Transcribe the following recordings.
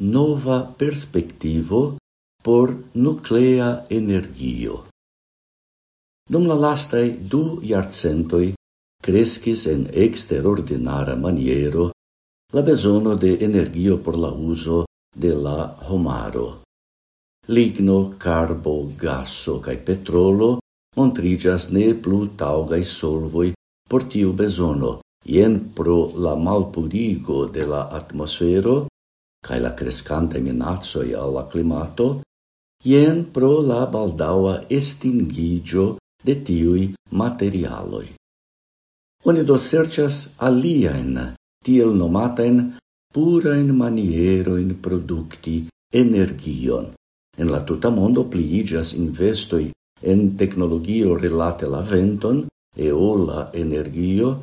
nova perspectivo por nuclea energio. Dum la lastai du iarcentoi crescis en exterordinara maniero la besono de energio por la uso de la homaro. Ligno, carbo, gasso cae petrolo montrigas ne plu taugai solvoi por tiu besono, jen pro la malpurigo de la atmosfero cae la crescante minacoj al la klimato, jen pro la baldaua estingigio de tiui materialoi. Oni do sercias aliaen, tiel nomatajn purajn manieroin producti energion. En la tuta mondo pliigas investoi en technologio relate la venton, eola energio,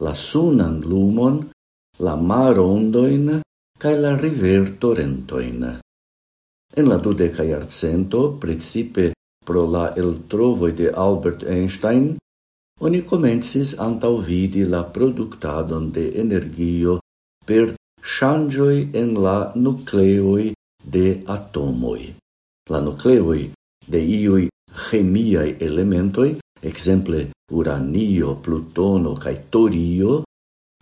la sunan lumon, la marondojn cae la river torrentoin. En la dudeca iarcento, principe pro la eltrovoj de Albert Einstein, oni comencis antau vidi la productadon de energio per changioi en la nukleoj de atomoj. La nukleoj de iuj chemiai elementoj, ekzemple uranio, plutono kaj torio,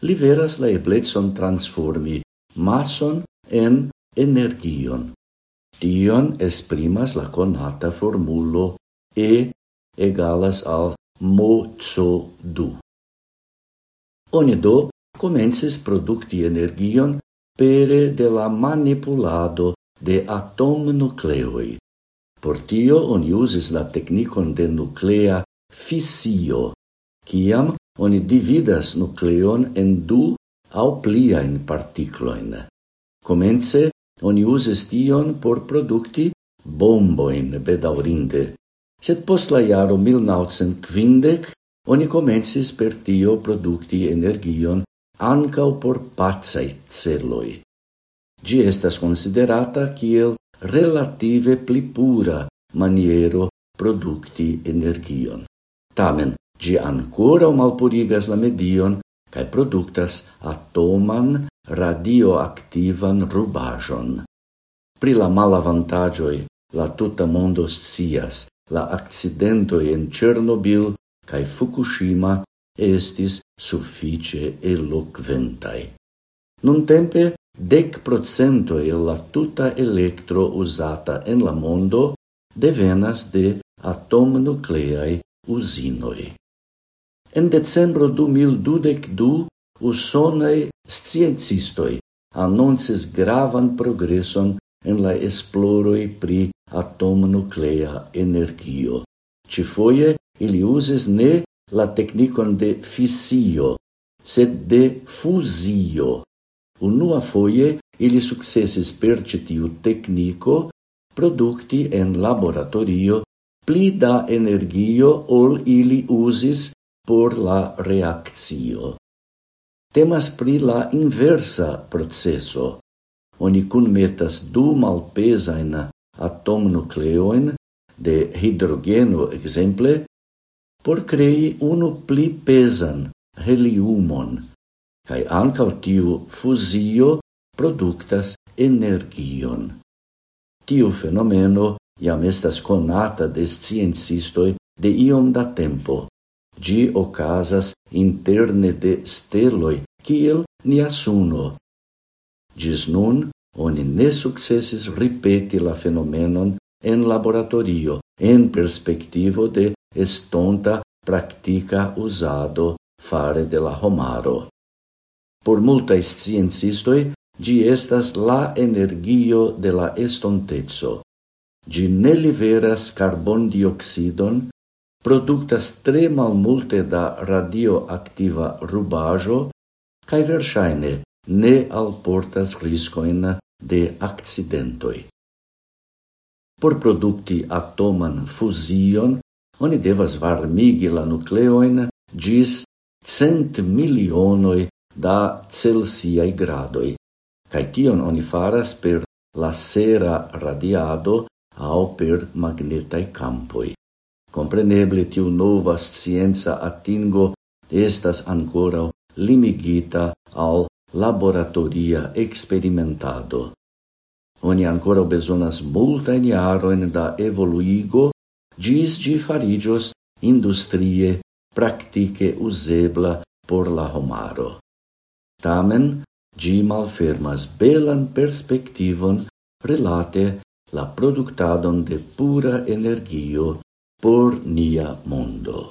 liveras la eblecon transformi mason en energion. Tion esprimas la conata formulo E egalas al moco du. Oni do comences producti energion pere de la manipulado de atomnucleoi. Por tio oni usis la technicon de nuclea fisio, ciam oni dividas nucleon en du au pliain particloin. Comence, oni uses tion por producti bomboin bedaurinde, sed post la jaro 1950 oni comensis per tio producti energion ancau por pazai celoi. Gi estas considerata kiel relative pli pura maniero producti energion. Tamen, gi ancora malpurigas la medion kai produktas atoman radioaktivan rubajon. Pri la malavantaĝoj la tuta mondo scias. La accidentoj en Chernobyl kaj Fukushima estis sufiĉe elokventaj. Nuntempe dec procento el la tuta electro usata en la mondo devenas de atomnucleai usinoi. En decembro 2022, usonei sciencistoi annonces gravan progreson en la esploroi pri atomnuclea energio. Ci foie, ili uses ne la technicon de fissio, sed de fusio. Unua foie, ili successis per citiu tecnico producti en laboratorio pli da energio ol ili usis por la reaccio. Temas pri la inversa processo, Oni kunmetas du malpesain atom nucleoin de hidrogeno exemple, por crei unu pli pesan heliumon, kai ankaŭ tiu fuzio productas energion. Tiu fenomeno iam estas conata de sciencistoj de iom da tempo Gi ocasas interne de steloi, kiel nia suno. Gis nun, oni ne successis ripeti la fenomenon en laboratorio, en perspectivo de estonta practica usado fare de la homaro. Por multae sciencistoi, gi estas la energio de la estontezzo. Gi ne liveras carbon dioxidon, produktas tre malmulte da radioaktiva rubajo kaj verŝajne ne alportas riskojn de akcidentoj. Por produkti atoman fuzion, oni devas varmigi la nukleojn ĝis cent milionoj da celsiaj gradoj, kaj tion oni faras per lasera radiado aŭ per magnetaj kampoj. Compreneble tiu nova scienza atingo estas ancora limigita al laboratoria experimentado. Oni ancora besonas multain iaroin da evoluigo, gis gi farigios industrie practice usebla por la homaro. Tamen, gi malfermas belan perspektivon relate la productadon de pura energio por nia mondo.